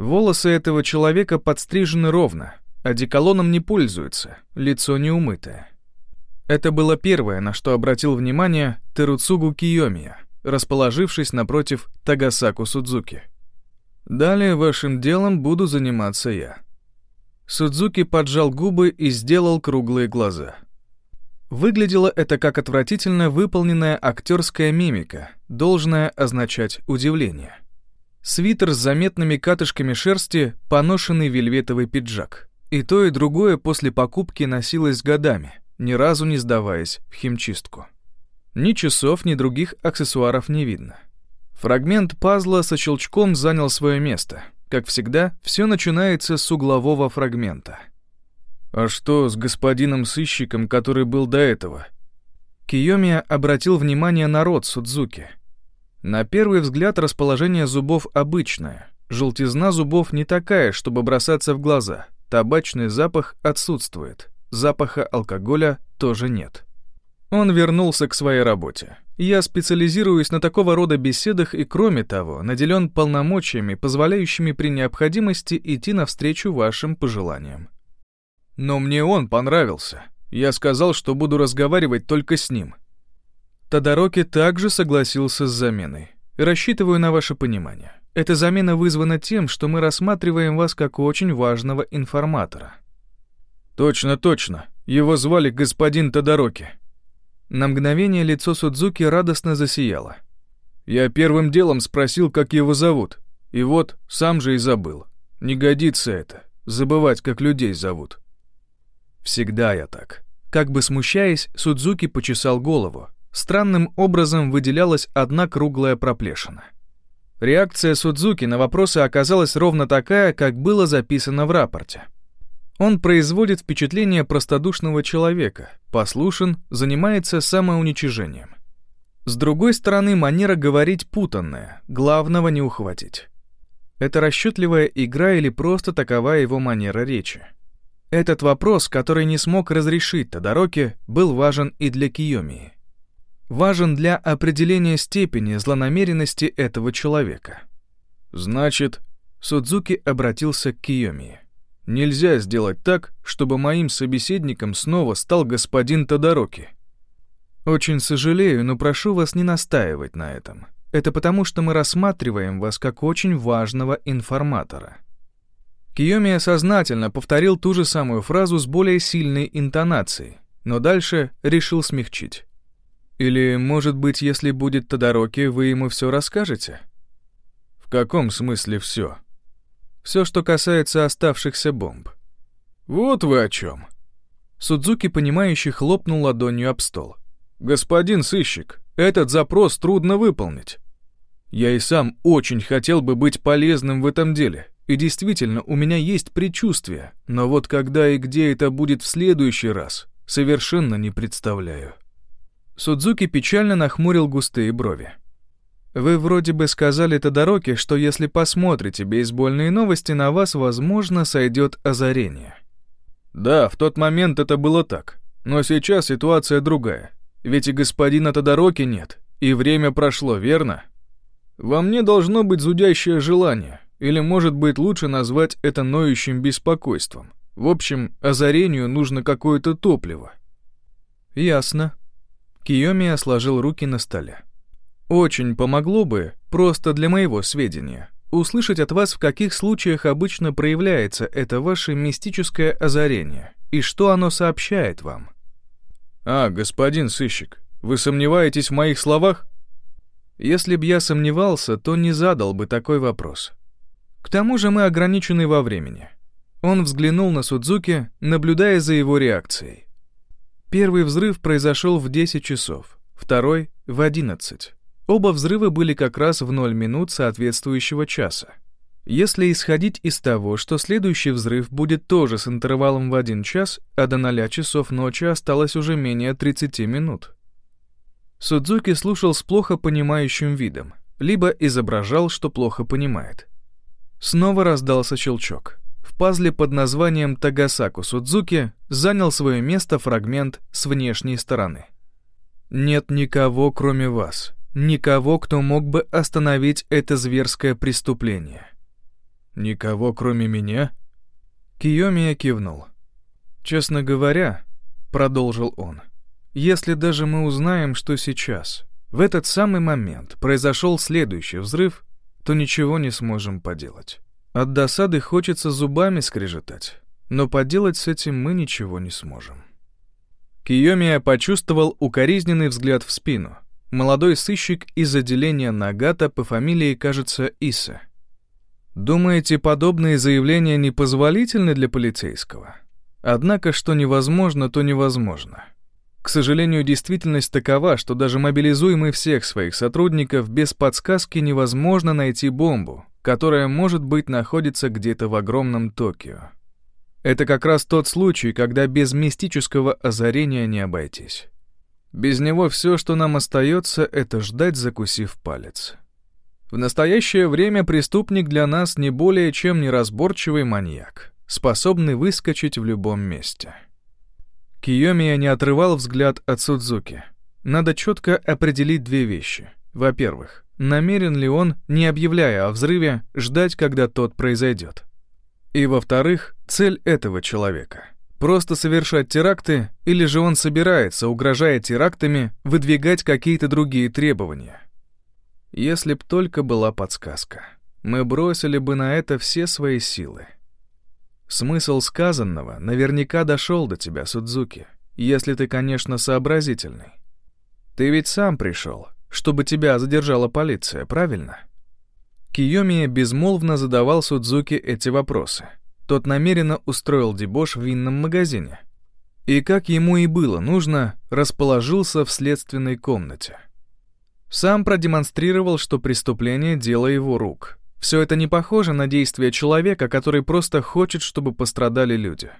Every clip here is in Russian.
Волосы этого человека подстрижены ровно, одеколоном не пользуются, лицо не умытое. Это было первое, на что обратил внимание Теруцугу Киомия, расположившись напротив Тагасаку Судзуки. «Далее вашим делом буду заниматься я». Судзуки поджал губы и сделал круглые глаза. Выглядело это как отвратительно выполненная актерская мимика, должная означать удивление. Свитер с заметными катышками шерсти, поношенный вельветовый пиджак. И то, и другое после покупки носилось годами, ни разу не сдаваясь в химчистку. Ни часов, ни других аксессуаров не видно. Фрагмент пазла со щелчком занял свое место. Как всегда, все начинается с углового фрагмента. «А что с господином сыщиком, который был до этого?» Киомия обратил внимание на рот Судзуки. На первый взгляд расположение зубов обычное. Желтизна зубов не такая, чтобы бросаться в глаза. Табачный запах отсутствует. Запаха алкоголя тоже нет. Он вернулся к своей работе. Я специализируюсь на такого рода беседах и, кроме того, наделен полномочиями, позволяющими при необходимости идти навстречу вашим пожеланиям. Но мне он понравился. Я сказал, что буду разговаривать только с ним. Тодороки также согласился с заменой. Рассчитываю на ваше понимание. Эта замена вызвана тем, что мы рассматриваем вас как очень важного информатора. Точно, точно. Его звали господин Тодороки. На мгновение лицо Судзуки радостно засияло. Я первым делом спросил, как его зовут. И вот, сам же и забыл. Не годится это, забывать, как людей зовут. Всегда я так. Как бы смущаясь, Судзуки почесал голову. Странным образом выделялась одна круглая проплешина. Реакция Судзуки на вопросы оказалась ровно такая, как было записано в рапорте. Он производит впечатление простодушного человека, послушен, занимается самоуничижением. С другой стороны, манера говорить путанная, главного не ухватить. Это расчетливая игра или просто такова его манера речи? Этот вопрос, который не смог разрешить Тодороки, был важен и для Киомии. Важен для определения степени злонамеренности этого человека. Значит, Судзуки обратился к Киомии. Нельзя сделать так, чтобы моим собеседником снова стал господин Тодороки. Очень сожалею, но прошу вас не настаивать на этом. Это потому, что мы рассматриваем вас как очень важного информатора. Киомия сознательно повторил ту же самую фразу с более сильной интонацией, но дальше решил смягчить. Или, может быть, если будет Тодороки, вы ему все расскажете? В каком смысле все? Все, что касается оставшихся бомб. Вот вы о чем. Судзуки, понимающий, хлопнул ладонью об стол. «Господин сыщик, этот запрос трудно выполнить. Я и сам очень хотел бы быть полезным в этом деле, и действительно, у меня есть предчувствие, но вот когда и где это будет в следующий раз, совершенно не представляю. Судзуки печально нахмурил густые брови. Вы вроде бы сказали Тодороки, что если посмотрите бейсбольные новости, на вас, возможно, сойдет озарение. Да, в тот момент это было так. Но сейчас ситуация другая. Ведь и господина Тодороки нет, и время прошло, верно? Во мне должно быть зудящее желание, или, может быть, лучше назвать это ноющим беспокойством. В общем, озарению нужно какое-то топливо. Ясно. Киоми сложил руки на столе. Очень помогло бы, просто для моего сведения, услышать от вас, в каких случаях обычно проявляется это ваше мистическое озарение, и что оно сообщает вам. А, господин сыщик, вы сомневаетесь в моих словах? Если б я сомневался, то не задал бы такой вопрос. К тому же мы ограничены во времени. Он взглянул на Судзуки, наблюдая за его реакцией. Первый взрыв произошел в 10 часов, второй — в 11. Оба взрыва были как раз в 0 минут соответствующего часа. Если исходить из того, что следующий взрыв будет тоже с интервалом в 1 час, а до 0 часов ночи осталось уже менее 30 минут. Судзуки слушал с плохо понимающим видом, либо изображал, что плохо понимает. Снова раздался щелчок. Пазле под названием Тагасаку Судзуки занял свое место фрагмент с внешней стороны. «Нет никого, кроме вас. Никого, кто мог бы остановить это зверское преступление». Никого, кроме меня?» Киомия кивнул. «Честно говоря, — продолжил он, — если даже мы узнаем, что сейчас, в этот самый момент, произошел следующий взрыв, то ничего не сможем поделать. От досады хочется зубами скрежетать, но поделать с этим мы ничего не сможем». Киомия почувствовал укоризненный взгляд в спину. Молодой сыщик из отделения Нагата по фамилии, кажется, Иса. Думаете, подобные заявления непозволительны для полицейского? Однако, что невозможно, то невозможно. К сожалению, действительность такова, что даже мобилизуемый всех своих сотрудников без подсказки невозможно найти бомбу, которая, может быть, находится где-то в огромном Токио. Это как раз тот случай, когда без мистического озарения не обойтись. Без него все, что нам остается, это ждать, закусив палец. В настоящее время преступник для нас не более чем неразборчивый маньяк, способный выскочить в любом месте. Киомия не отрывал взгляд от Судзуки. Надо четко определить две вещи. Во-первых, намерен ли он, не объявляя о взрыве, ждать, когда тот произойдет. И во-вторых, цель этого человека — просто совершать теракты, или же он собирается, угрожая терактами, выдвигать какие-то другие требования. Если б только была подсказка, мы бросили бы на это все свои силы. Смысл сказанного наверняка дошел до тебя, Судзуки, если ты, конечно, сообразительный. Ты ведь сам пришел, чтобы тебя задержала полиция, правильно? — Киоми безмолвно задавал Судзуки эти вопросы. Тот намеренно устроил дебош в винном магазине. И, как ему и было нужно, расположился в следственной комнате. Сам продемонстрировал, что преступление — дело его рук. Все это не похоже на действия человека, который просто хочет, чтобы пострадали люди.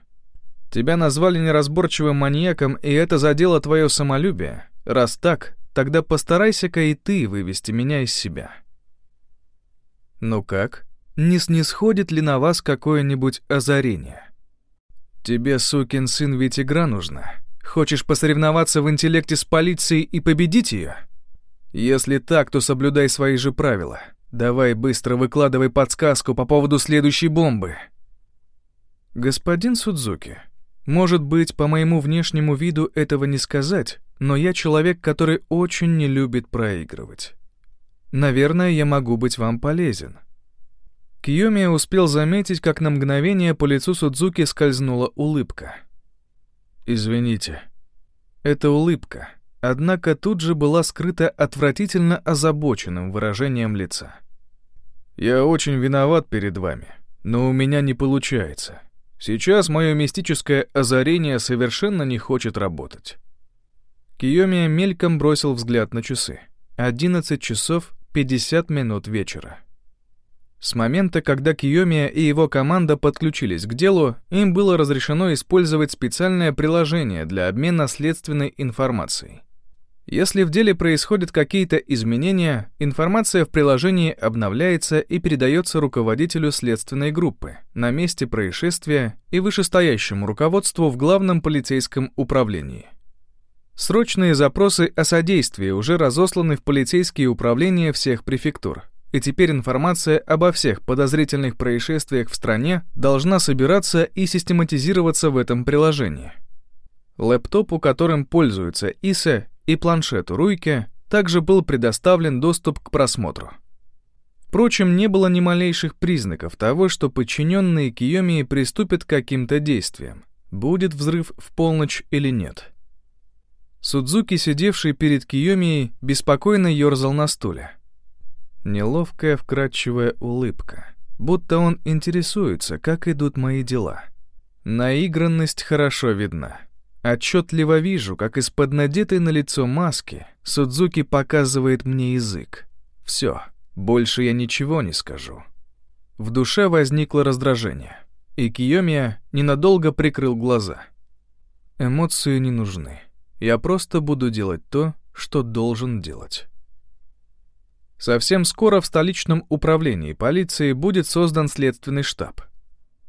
Тебя назвали неразборчивым маньяком, и это задело твое самолюбие. Раз так, тогда постарайся-ка и ты вывести меня из себя. Ну как? Не снисходит ли на вас какое-нибудь озарение? Тебе, сукин сын, ведь игра нужна. Хочешь посоревноваться в интеллекте с полицией и победить ее? Если так, то соблюдай свои же правила. Давай быстро выкладывай подсказку по поводу следующей бомбы. Господин Судзуки, может быть, по моему внешнему виду этого не сказать, но я человек, который очень не любит проигрывать. Наверное, я могу быть вам полезен». Киоми успел заметить, как на мгновение по лицу Судзуки скользнула улыбка. «Извините». Это улыбка, однако тут же была скрыта отвратительно озабоченным выражением лица. «Я очень виноват перед вами, но у меня не получается. Сейчас мое мистическое озарение совершенно не хочет работать». Киоми мельком бросил взгляд на часы. 11 часов 50 минут вечера. С момента, когда Киомия и его команда подключились к делу, им было разрешено использовать специальное приложение для обмена следственной информацией. Если в деле происходят какие-то изменения, информация в приложении обновляется и передается руководителю следственной группы на месте происшествия и вышестоящему руководству в главном полицейском управлении. Срочные запросы о содействии уже разосланы в полицейские управления всех префектур, и теперь информация обо всех подозрительных происшествиях в стране должна собираться и систематизироваться в этом приложении. Лэптопу, которым пользуются ИСа, и планшету Руйке также был предоставлен доступ к просмотру. Впрочем, не было ни малейших признаков того, что подчиненные Киомии приступят к каким-то действиям, будет взрыв в полночь или нет. Судзуки, сидевший перед Киомией, беспокойно ерзал на стуле. Неловкая вкрадчивая улыбка, будто он интересуется, как идут мои дела. Наигранность хорошо видна. Отчетливо вижу, как из-под надетой на лицо маски Судзуки показывает мне язык. Все, больше я ничего не скажу. В душе возникло раздражение, и Киомия ненадолго прикрыл глаза. Эмоции не нужны. Я просто буду делать то, что должен делать. Совсем скоро в столичном управлении полиции будет создан следственный штаб.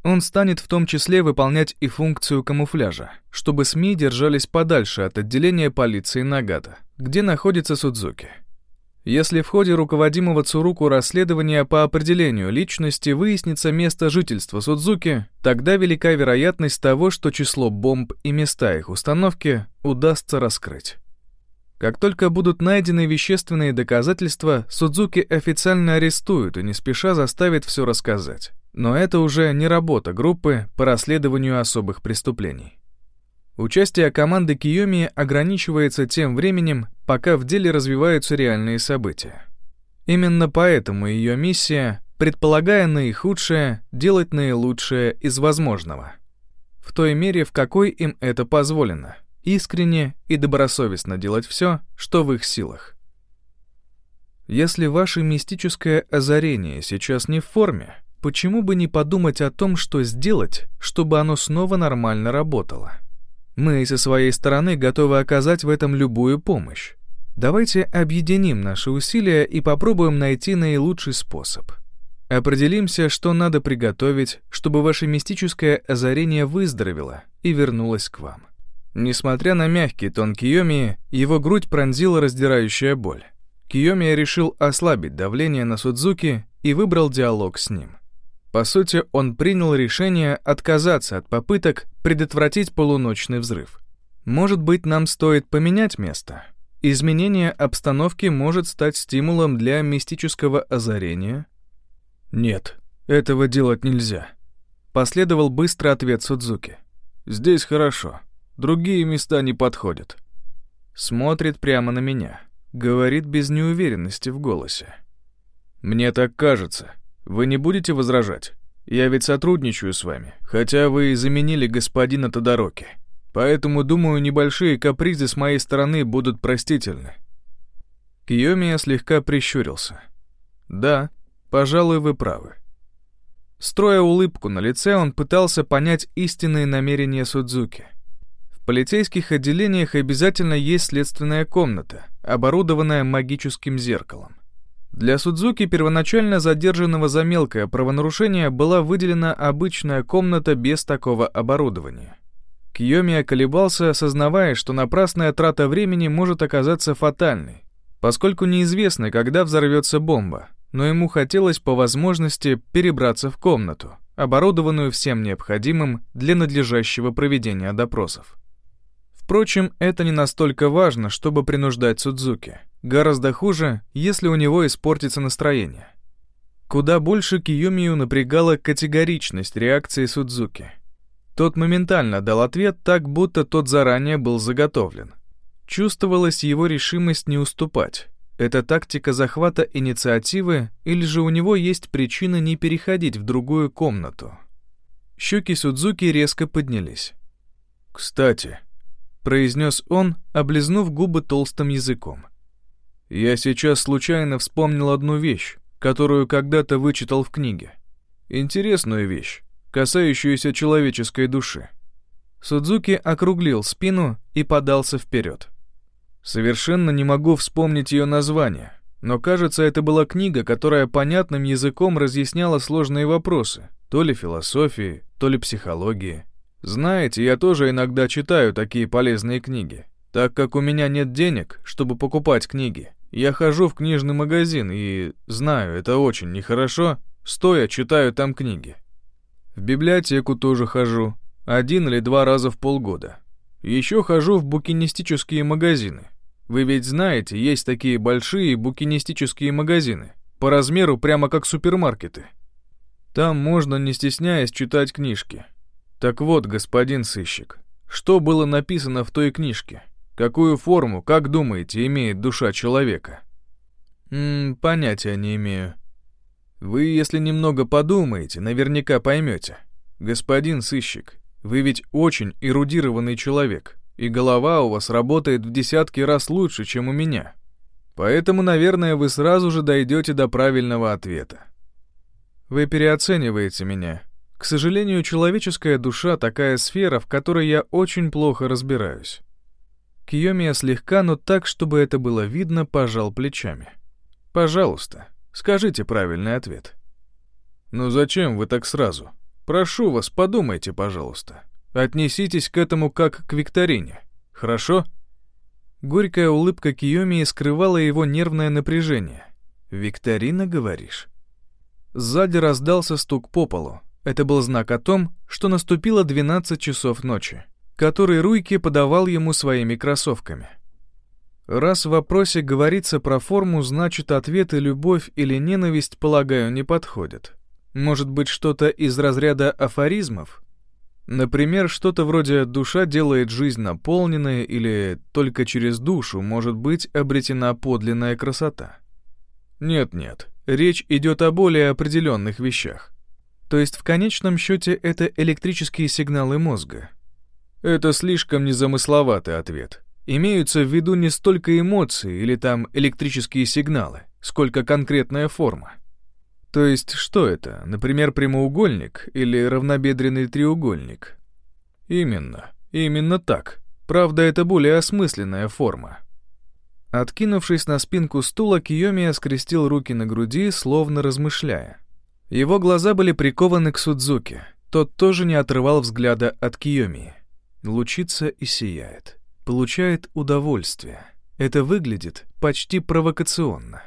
Он станет в том числе выполнять и функцию камуфляжа, чтобы СМИ держались подальше от отделения полиции Нагата, где находится Судзуки. Если в ходе руководимого Цуруку расследования по определению личности выяснится место жительства Судзуки, тогда велика вероятность того, что число бомб и места их установки удастся раскрыть. Как только будут найдены вещественные доказательства, Судзуки официально арестуют и не спеша заставят все рассказать. Но это уже не работа группы по расследованию особых преступлений. Участие команды Киоми ограничивается тем временем, пока в деле развиваются реальные события. Именно поэтому ее миссия, предполагая наихудшее, делать наилучшее из возможного. В той мере, в какой им это позволено, искренне и добросовестно делать все, что в их силах. Если ваше мистическое озарение сейчас не в форме, почему бы не подумать о том, что сделать, чтобы оно снова нормально работало? Мы со своей стороны готовы оказать в этом любую помощь. Давайте объединим наши усилия и попробуем найти наилучший способ. Определимся, что надо приготовить, чтобы ваше мистическое озарение выздоровело и вернулось к вам. Несмотря на мягкий тон Киоми, его грудь пронзила раздирающая боль. Киоми решил ослабить давление на Судзуки и выбрал диалог с ним. По сути, он принял решение отказаться от попыток предотвратить полуночный взрыв. Может быть, нам стоит поменять место? Изменение обстановки может стать стимулом для мистического озарения? Нет, этого делать нельзя. Последовал быстрый ответ Судзуки. Здесь хорошо. Другие места не подходят. Смотрит прямо на меня. Говорит без неуверенности в голосе. Мне так кажется. Вы не будете возражать? Я ведь сотрудничаю с вами, хотя вы и заменили господина Тодороки. Поэтому, думаю, небольшие капризы с моей стороны будут простительны». Киомия слегка прищурился. «Да, пожалуй, вы правы». Строя улыбку на лице, он пытался понять истинные намерения Судзуки. В полицейских отделениях обязательно есть следственная комната, оборудованная магическим зеркалом. Для Судзуки, первоначально задержанного за мелкое правонарушение, была выделена обычная комната без такого оборудования. Киомия колебался, осознавая, что напрасная трата времени может оказаться фатальной, поскольку неизвестно, когда взорвется бомба, но ему хотелось по возможности перебраться в комнату, оборудованную всем необходимым для надлежащего проведения допросов. Впрочем, это не настолько важно, чтобы принуждать Судзуки. Гораздо хуже, если у него испортится настроение. Куда больше Киюмию напрягала категоричность реакции Судзуки. Тот моментально дал ответ так, будто тот заранее был заготовлен. Чувствовалась его решимость не уступать. Это тактика захвата инициативы или же у него есть причина не переходить в другую комнату? Щеки Судзуки резко поднялись. «Кстати», — произнес он, облизнув губы толстым языком. Я сейчас случайно вспомнил одну вещь, которую когда-то вычитал в книге. Интересную вещь, касающуюся человеческой души. Судзуки округлил спину и подался вперед. Совершенно не могу вспомнить ее название, но кажется, это была книга, которая понятным языком разъясняла сложные вопросы, то ли философии, то ли психологии. Знаете, я тоже иногда читаю такие полезные книги, так как у меня нет денег, чтобы покупать книги. Я хожу в книжный магазин и, знаю, это очень нехорошо, стоя читаю там книги. В библиотеку тоже хожу, один или два раза в полгода. Еще хожу в букинистические магазины. Вы ведь знаете, есть такие большие букинистические магазины, по размеру прямо как супермаркеты. Там можно, не стесняясь, читать книжки. Так вот, господин сыщик, что было написано в той книжке? Какую форму, как думаете, имеет душа человека? Ммм, понятия не имею. Вы, если немного подумаете, наверняка поймете. Господин сыщик, вы ведь очень эрудированный человек, и голова у вас работает в десятки раз лучше, чем у меня. Поэтому, наверное, вы сразу же дойдете до правильного ответа. Вы переоцениваете меня. К сожалению, человеческая душа такая сфера, в которой я очень плохо разбираюсь. Киомия слегка, но так, чтобы это было видно, пожал плечами. «Пожалуйста, скажите правильный ответ». «Ну зачем вы так сразу? Прошу вас, подумайте, пожалуйста. Отнеситесь к этому как к викторине, хорошо?» Горькая улыбка Киомии скрывала его нервное напряжение. «Викторина, говоришь?» Сзади раздался стук по полу. Это был знак о том, что наступило 12 часов ночи, который Руйки подавал ему своими кроссовками. Раз в вопросе говорится про форму, значит ответы «любовь» или «ненависть», полагаю, не подходят. Может быть, что-то из разряда афоризмов? Например, что-то вроде «душа делает жизнь наполненной» или «только через душу может быть обретена подлинная красота». Нет-нет, речь идет о более определенных вещах. То есть в конечном счете это электрические сигналы мозга. Это слишком незамысловатый ответ. Имеются в виду не столько эмоции или там электрические сигналы, сколько конкретная форма. То есть что это, например, прямоугольник или равнобедренный треугольник? Именно, именно так. Правда, это более осмысленная форма. Откинувшись на спинку стула, Киомия скрестил руки на груди, словно размышляя. Его глаза были прикованы к Судзуке. Тот тоже не отрывал взгляда от Киомии. Лучится и сияет. Получает удовольствие. Это выглядит почти провокационно.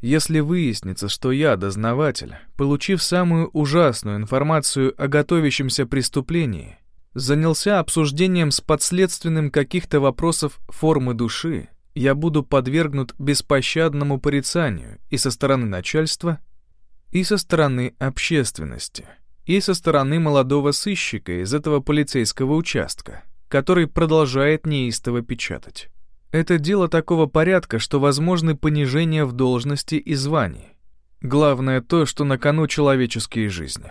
Если выяснится, что я дознаватель, получив самую ужасную информацию о готовящемся преступлении, занялся обсуждением с подследственным каких-то вопросов формы души, я буду подвергнут беспощадному порицанию и со стороны начальства, и со стороны общественности, и со стороны молодого сыщика из этого полицейского участка, который продолжает неистово печатать. Это дело такого порядка, что возможны понижения в должности и звании. Главное то, что на кону человеческие жизни.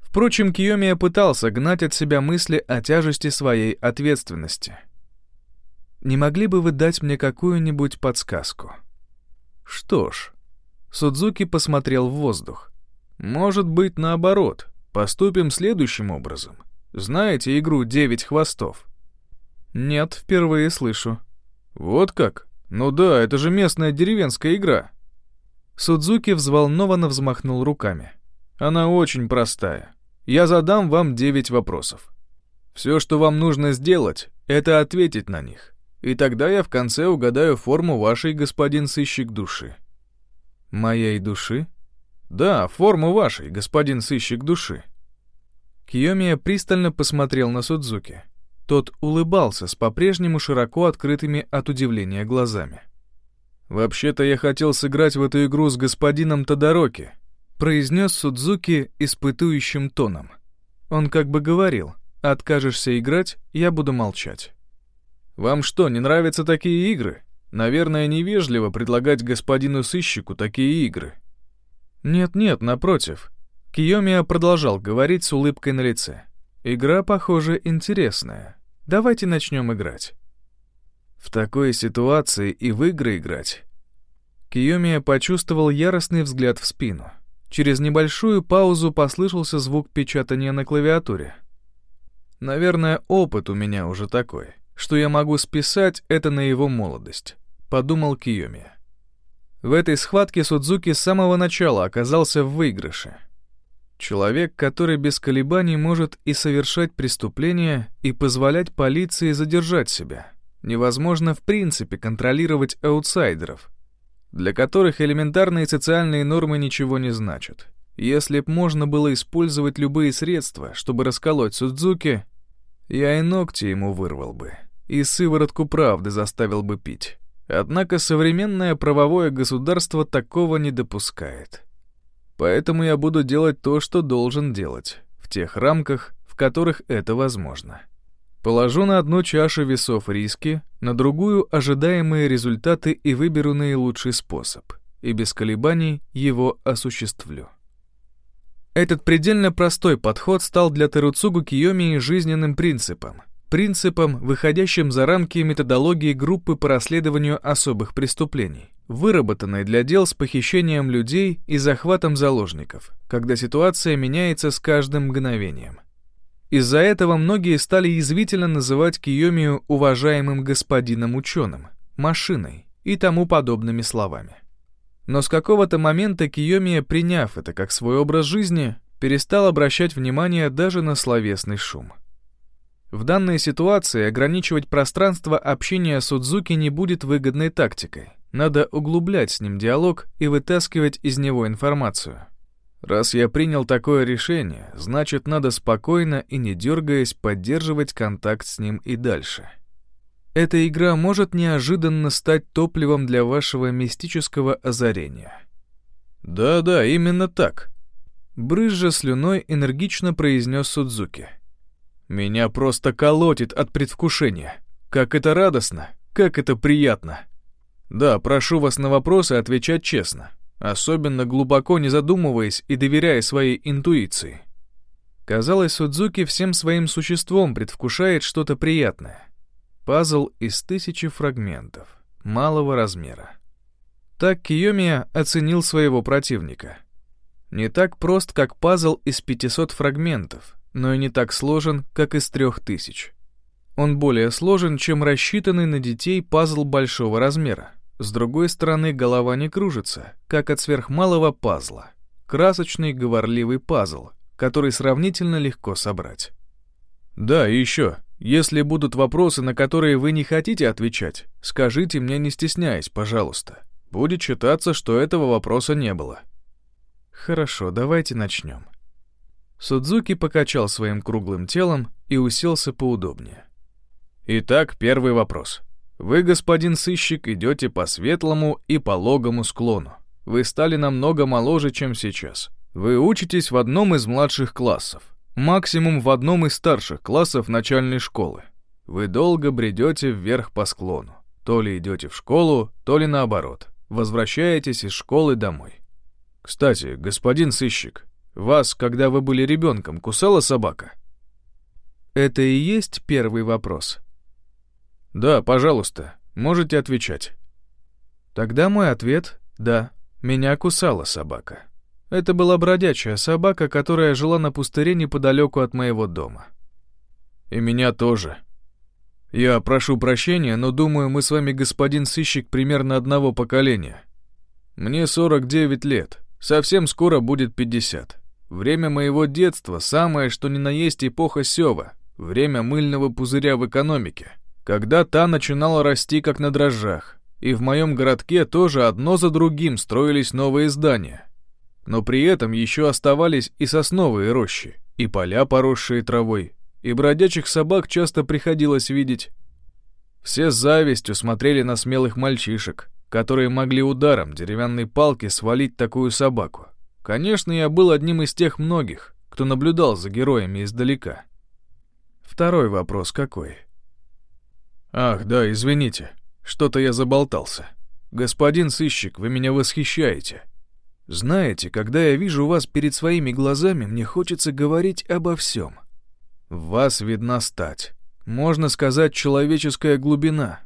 Впрочем, Киомия пытался гнать от себя мысли о тяжести своей ответственности. «Не могли бы вы дать мне какую-нибудь подсказку?» «Что ж...» Судзуки посмотрел в воздух. «Может быть, наоборот. Поступим следующим образом. Знаете игру «Девять хвостов»?» «Нет, впервые слышу». «Вот как? Ну да, это же местная деревенская игра». Судзуки взволнованно взмахнул руками. «Она очень простая. Я задам вам девять вопросов. Все, что вам нужно сделать, это ответить на них. И тогда я в конце угадаю форму вашей, господин сыщик души». «Моей души?» «Да, форму вашей, господин сыщик души». Киомия пристально посмотрел на Судзуки. Тот улыбался с по-прежнему широко открытыми от удивления глазами. «Вообще-то я хотел сыграть в эту игру с господином Тодороки», произнес Судзуки испытующим тоном. Он как бы говорил, «Откажешься играть, я буду молчать». «Вам что, не нравятся такие игры? Наверное, невежливо предлагать господину сыщику такие игры». «Нет-нет, напротив». Киомия продолжал говорить с улыбкой на лице. «Игра, похоже, интересная. Давайте начнем играть». В такой ситуации и в игры играть. Киомия почувствовал яростный взгляд в спину. Через небольшую паузу послышался звук печатания на клавиатуре. Наверное, опыт у меня уже такой, что я могу списать это на его молодость, подумал Киомия. В этой схватке Судзуки с самого начала оказался в выигрыше — Человек, который без колебаний может и совершать преступления, и позволять полиции задержать себя. Невозможно в принципе контролировать аутсайдеров, для которых элементарные социальные нормы ничего не значат. Если б можно было использовать любые средства, чтобы расколоть Судзуки, я и ногти ему вырвал бы, и сыворотку правды заставил бы пить. Однако современное правовое государство такого не допускает. Поэтому я буду делать то, что должен делать, в тех рамках, в которых это возможно. Положу на одну чашу весов риски, на другую — ожидаемые результаты и выберу наилучший способ, и без колебаний его осуществлю. Этот предельно простой подход стал для Теруцугу Киомии жизненным принципом, принципом, выходящим за рамки методологии группы по расследованию особых преступлений выработанной для дел с похищением людей и захватом заложников, когда ситуация меняется с каждым мгновением. Из-за этого многие стали язвительно называть Киомию уважаемым господином ученым, машиной и тому подобными словами. Но с какого-то момента Киомия, приняв это как свой образ жизни, перестал обращать внимание даже на словесный шум. В данной ситуации ограничивать пространство общения Судзуки не будет выгодной тактикой. Надо углублять с ним диалог и вытаскивать из него информацию. Раз я принял такое решение, значит, надо спокойно и не дергаясь поддерживать контакт с ним и дальше. Эта игра может неожиданно стать топливом для вашего мистического озарения. Да-да, именно так. Брызжа слюной энергично произнес Судзуки. Меня просто колотит от предвкушения. Как это радостно, как это приятно. Да, прошу вас на вопросы отвечать честно, особенно глубоко не задумываясь и доверяя своей интуиции. Казалось, Судзуки всем своим существом предвкушает что-то приятное. Пазл из тысячи фрагментов, малого размера. Так Киомия оценил своего противника. Не так прост, как пазл из 500 фрагментов, но и не так сложен, как из 3000. Он более сложен, чем рассчитанный на детей пазл большого размера. С другой стороны, голова не кружится, как от сверхмалого пазла. Красочный, говорливый пазл, который сравнительно легко собрать. Да, и еще, если будут вопросы, на которые вы не хотите отвечать, скажите мне, не стесняясь, пожалуйста. Будет считаться, что этого вопроса не было. Хорошо, давайте начнем. Судзуки покачал своим круглым телом и уселся поудобнее. Итак, первый вопрос. Вы, господин сыщик, идете по светлому и пологому склону. Вы стали намного моложе, чем сейчас. Вы учитесь в одном из младших классов, максимум в одном из старших классов начальной школы. Вы долго бредете вверх по склону. То ли идете в школу, то ли наоборот. Возвращаетесь из школы домой. Кстати, господин сыщик, вас, когда вы были ребенком, кусала собака? Это и есть первый вопрос. «Да, пожалуйста, можете отвечать». Тогда мой ответ — да, меня кусала собака. Это была бродячая собака, которая жила на пустыре неподалеку от моего дома. И меня тоже. Я прошу прощения, но думаю, мы с вами, господин сыщик, примерно одного поколения. Мне 49 лет, совсем скоро будет 50. Время моего детства самое, что ни на есть эпоха Сева, время мыльного пузыря в экономике когда та начинала расти как на дрожжах, и в моем городке тоже одно за другим строились новые здания. Но при этом еще оставались и сосновые рощи, и поля, поросшие травой, и бродячих собак часто приходилось видеть. Все с завистью смотрели на смелых мальчишек, которые могли ударом деревянной палки свалить такую собаку. Конечно, я был одним из тех многих, кто наблюдал за героями издалека. Второй вопрос какой? «Ах, да, извините. Что-то я заболтался. Господин сыщик, вы меня восхищаете. Знаете, когда я вижу вас перед своими глазами, мне хочется говорить обо всем. В вас видна стать. Можно сказать, человеческая глубина.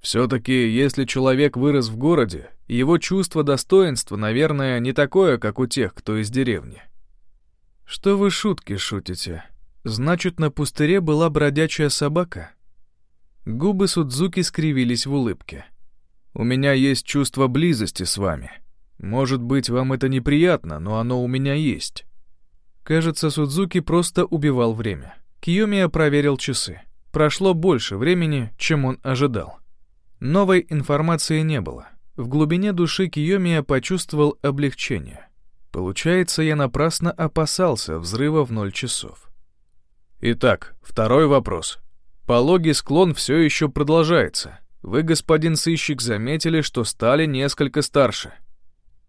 Все-таки, если человек вырос в городе, его чувство достоинства, наверное, не такое, как у тех, кто из деревни. Что вы шутки шутите? Значит, на пустыре была бродячая собака? Губы Судзуки скривились в улыбке. «У меня есть чувство близости с вами. Может быть, вам это неприятно, но оно у меня есть». Кажется, Судзуки просто убивал время. Киомия проверил часы. Прошло больше времени, чем он ожидал. Новой информации не было. В глубине души Киомия почувствовал облегчение. Получается, я напрасно опасался взрыва в ноль часов. Итак, второй вопрос. Пологий склон все еще продолжается. Вы, господин сыщик, заметили, что стали несколько старше.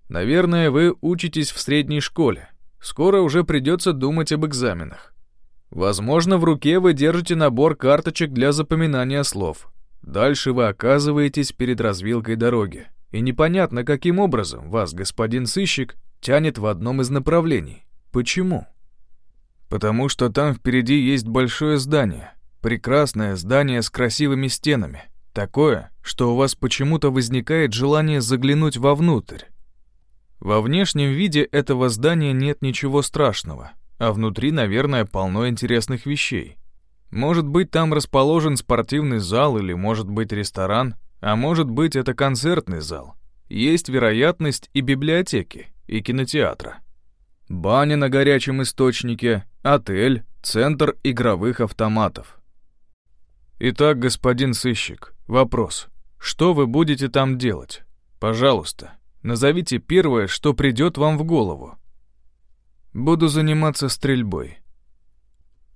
Наверное, вы учитесь в средней школе. Скоро уже придется думать об экзаменах. Возможно, в руке вы держите набор карточек для запоминания слов. Дальше вы оказываетесь перед развилкой дороги. И непонятно, каким образом вас, господин сыщик, тянет в одном из направлений. Почему? Потому что там впереди есть большое здание. Прекрасное здание с красивыми стенами. Такое, что у вас почему-то возникает желание заглянуть вовнутрь. Во внешнем виде этого здания нет ничего страшного, а внутри, наверное, полно интересных вещей. Может быть, там расположен спортивный зал или, может быть, ресторан, а может быть, это концертный зал. Есть вероятность и библиотеки, и кинотеатра. Баня на горячем источнике, отель, центр игровых автоматов. Итак, господин сыщик, вопрос. Что вы будете там делать? Пожалуйста, назовите первое, что придет вам в голову. Буду заниматься стрельбой.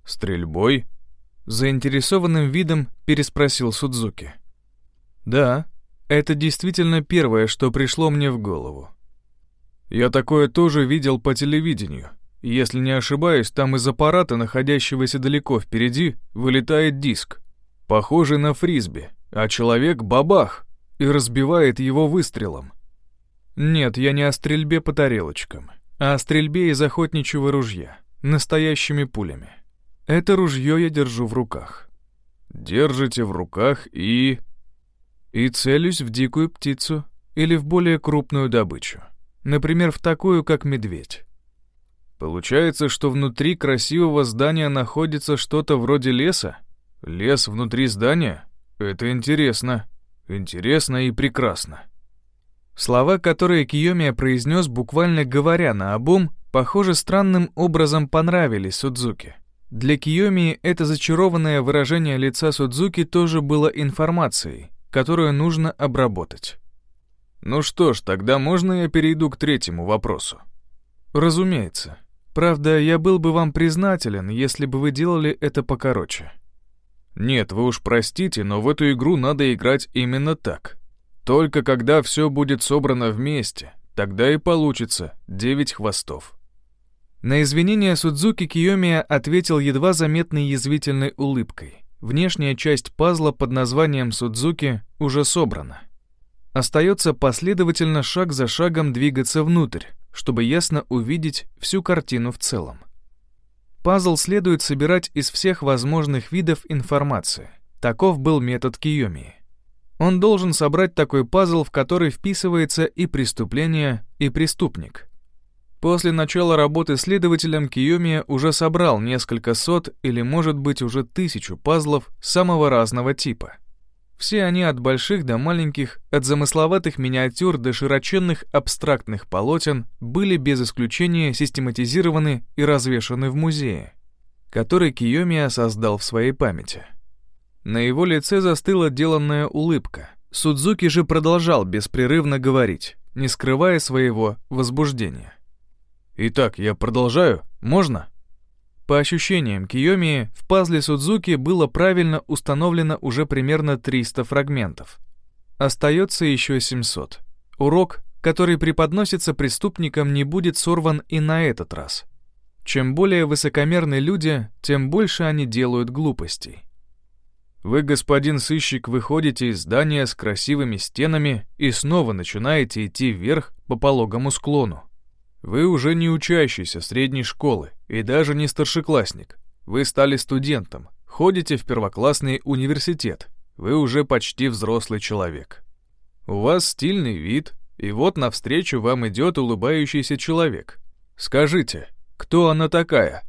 Стрельбой? Заинтересованным видом переспросил Судзуки. Да, это действительно первое, что пришло мне в голову. Я такое тоже видел по телевидению. Если не ошибаюсь, там из аппарата, находящегося далеко впереди, вылетает диск, похожий на фрисби, а человек — бабах, и разбивает его выстрелом. Нет, я не о стрельбе по тарелочкам, а о стрельбе из охотничьего ружья, настоящими пулями. Это ружье я держу в руках. Держите в руках и... И целюсь в дикую птицу или в более крупную добычу. Например, в такую, как медведь. Получается, что внутри красивого здания находится что-то вроде леса? Лес внутри здания? Это интересно. Интересно и прекрасно. Слова, которые Киомия произнес, буквально говоря на обум, похоже, странным образом понравились Судзуки. Для Киомии это зачарованное выражение лица Судзуки тоже было информацией, которую нужно обработать. Ну что ж, тогда можно я перейду к третьему вопросу? Разумеется. Правда, я был бы вам признателен, если бы вы делали это покороче. Нет, вы уж простите, но в эту игру надо играть именно так. Только когда все будет собрано вместе, тогда и получится девять хвостов. На извинения Судзуки Киомия ответил едва заметной язвительной улыбкой. Внешняя часть пазла под названием Судзуки уже собрана. Остается последовательно шаг за шагом двигаться внутрь, чтобы ясно увидеть всю картину в целом. Пазл следует собирать из всех возможных видов информации. Таков был метод Киомии. Он должен собрать такой пазл, в который вписывается и преступление, и преступник. После начала работы следователем Киомия уже собрал несколько сот или, может быть, уже тысячу пазлов самого разного типа — все они от больших до маленьких, от замысловатых миниатюр до широченных абстрактных полотен были без исключения систематизированы и развешаны в музее, который Киомия создал в своей памяти. На его лице застыла деланная улыбка. Судзуки же продолжал беспрерывно говорить, не скрывая своего возбуждения. «Итак, я продолжаю? Можно?» По ощущениям Киоми, в пазле Судзуки было правильно установлено уже примерно 300 фрагментов. Остается еще 700. Урок, который преподносится преступникам, не будет сорван и на этот раз. Чем более высокомерны люди, тем больше они делают глупостей. Вы, господин сыщик, выходите из здания с красивыми стенами и снова начинаете идти вверх по пологому склону. Вы уже не учащийся средней школы и даже не старшеклассник. Вы стали студентом, ходите в первоклассный университет. Вы уже почти взрослый человек. У вас стильный вид, и вот навстречу вам идет улыбающийся человек. Скажите, кто она такая?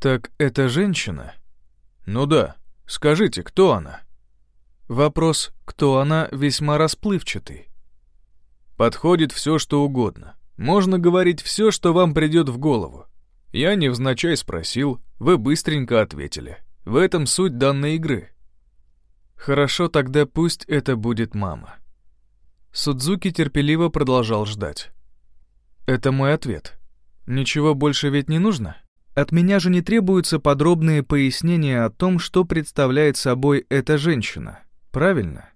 Так это женщина? Ну да, скажите, кто она? Вопрос «кто она» весьма расплывчатый. Подходит все, что угодно. Можно говорить все, что вам придет в голову. Я невзначай спросил, вы быстренько ответили. В этом суть данной игры. Хорошо, тогда пусть это будет мама. Судзуки терпеливо продолжал ждать. Это мой ответ. Ничего больше ведь не нужно? От меня же не требуются подробные пояснения о том, что представляет собой эта женщина. Правильно?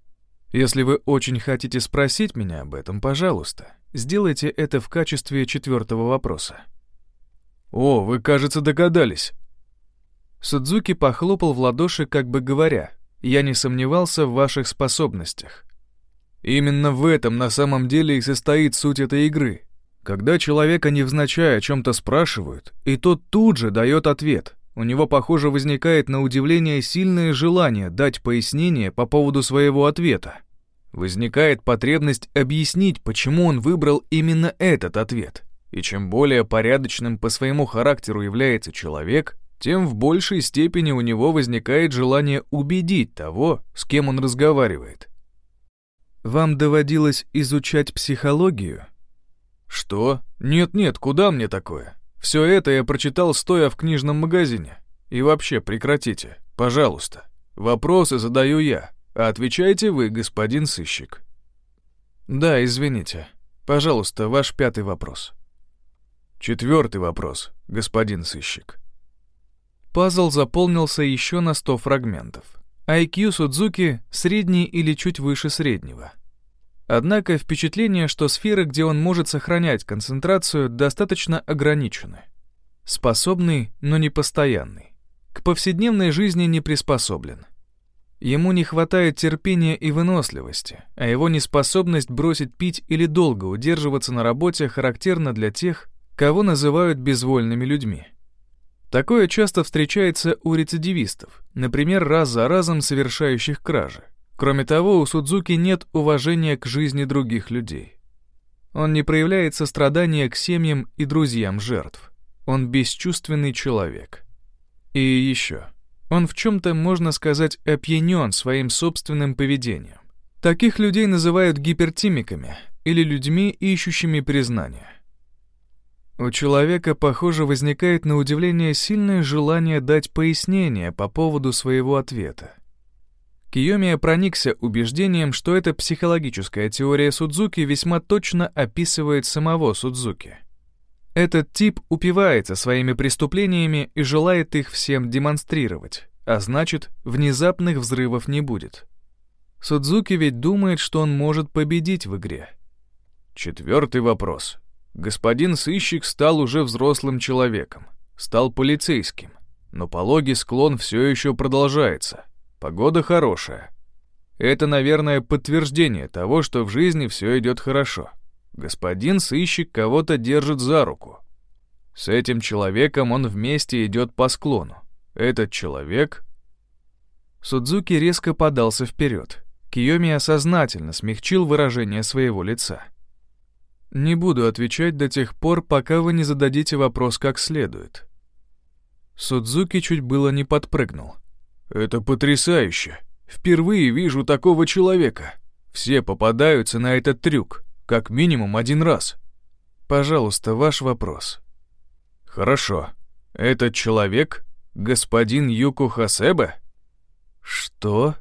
Если вы очень хотите спросить меня об этом, пожалуйста. Сделайте это в качестве четвертого вопроса. «О, вы, кажется, догадались». Судзуки похлопал в ладоши, как бы говоря, «Я не сомневался в ваших способностях». Именно в этом на самом деле и состоит суть этой игры. Когда человека невзначай о чем-то спрашивают, и тот тут же дает ответ, у него, похоже, возникает на удивление сильное желание дать пояснение по поводу своего ответа. Возникает потребность объяснить, почему он выбрал именно этот ответ. И чем более порядочным по своему характеру является человек, тем в большей степени у него возникает желание убедить того, с кем он разговаривает. Вам доводилось изучать психологию? Что? Нет-нет, куда мне такое? Все это я прочитал, стоя в книжном магазине. И вообще, прекратите, пожалуйста. Вопросы задаю я, а отвечаете вы, господин сыщик». «Да, извините. Пожалуйста, ваш пятый вопрос». «Четвертый вопрос, господин сыщик». Пазл заполнился еще на 100 фрагментов. IQ Судзуки средний или чуть выше среднего. Однако впечатление, что сферы, где он может сохранять концентрацию, достаточно ограничены. Способный, но не постоянный. К повседневной жизни не приспособлен. Ему не хватает терпения и выносливости, а его неспособность бросить пить или долго удерживаться на работе характерна для тех, кого называют безвольными людьми. Такое часто встречается у рецидивистов, например, раз за разом совершающих кражи. Кроме того, у Судзуки нет уважения к жизни других людей. Он не проявляет сострадания к семьям и друзьям жертв. Он бесчувственный человек. И еще. Он в чем-то, можно сказать, опьянен своим собственным поведением. Таких людей называют гипертимиками или людьми, ищущими признания. У человека, похоже, возникает на удивление сильное желание дать пояснение по поводу своего ответа. Киомия проникся убеждением, что эта психологическая теория Судзуки весьма точно описывает самого Судзуки. Этот тип упивается своими преступлениями и желает их всем демонстрировать, а значит, внезапных взрывов не будет. Судзуки ведь думает, что он может победить в игре. Четвертый вопрос. Господин сыщик стал уже взрослым человеком, стал полицейским, но пологий склон все еще продолжается. Погода хорошая. Это, наверное, подтверждение того, что в жизни все идет хорошо. Господин сыщик кого-то держит за руку. С этим человеком он вместе идет по склону. Этот человек... Судзуки резко подался вперед. Киоми осознательно смягчил выражение своего лица. Не буду отвечать до тех пор, пока вы не зададите вопрос как следует. Судзуки чуть было не подпрыгнул. Это потрясающе. Впервые вижу такого человека. Все попадаются на этот трюк, как минимум один раз. Пожалуйста, ваш вопрос. Хорошо. Этот человек — господин Юко Хасебе? Что?